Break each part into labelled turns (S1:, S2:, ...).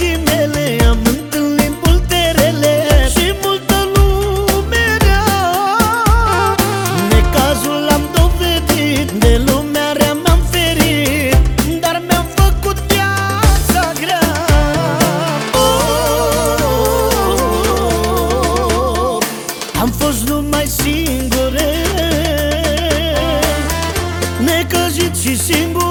S1: vieții mele Am întâlnit multe rele Și multă lume rea. Necazul am dovedit De lumea rea m-am ferit Dar mi-am făcut viața grea. Oh, oh, Am fost numai singure Necăjit și singur.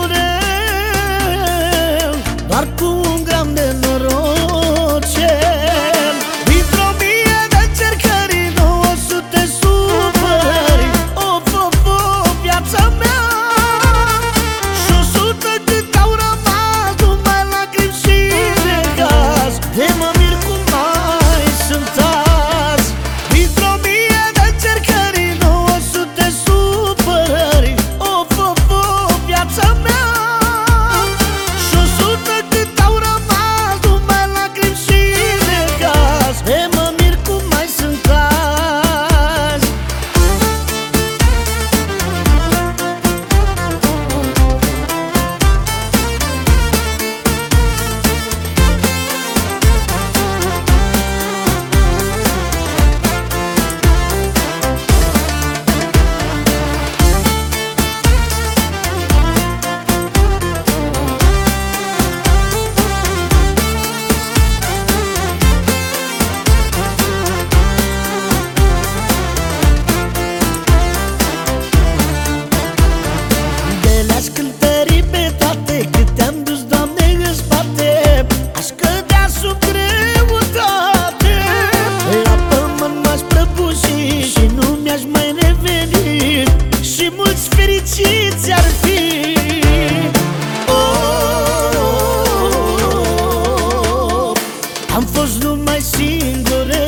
S1: Am fost numai singure.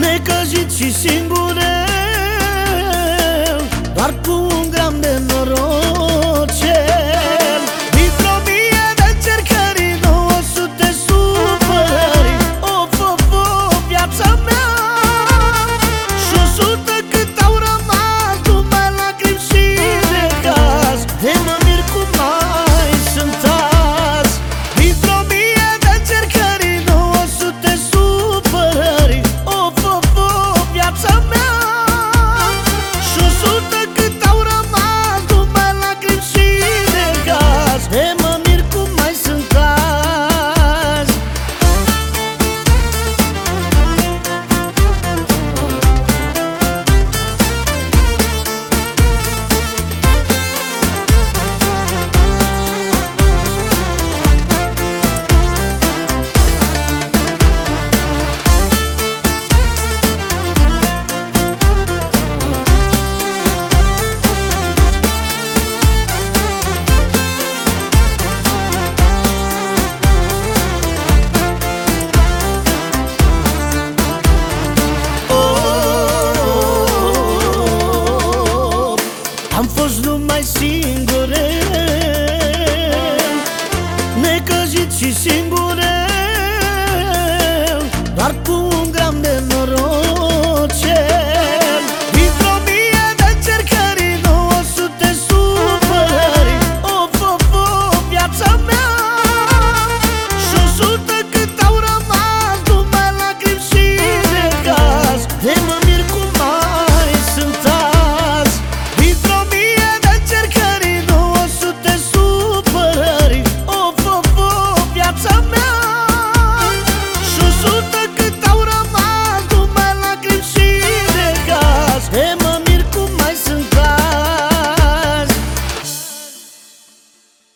S1: Necăjit și singure. Doar cu un gram de noroc.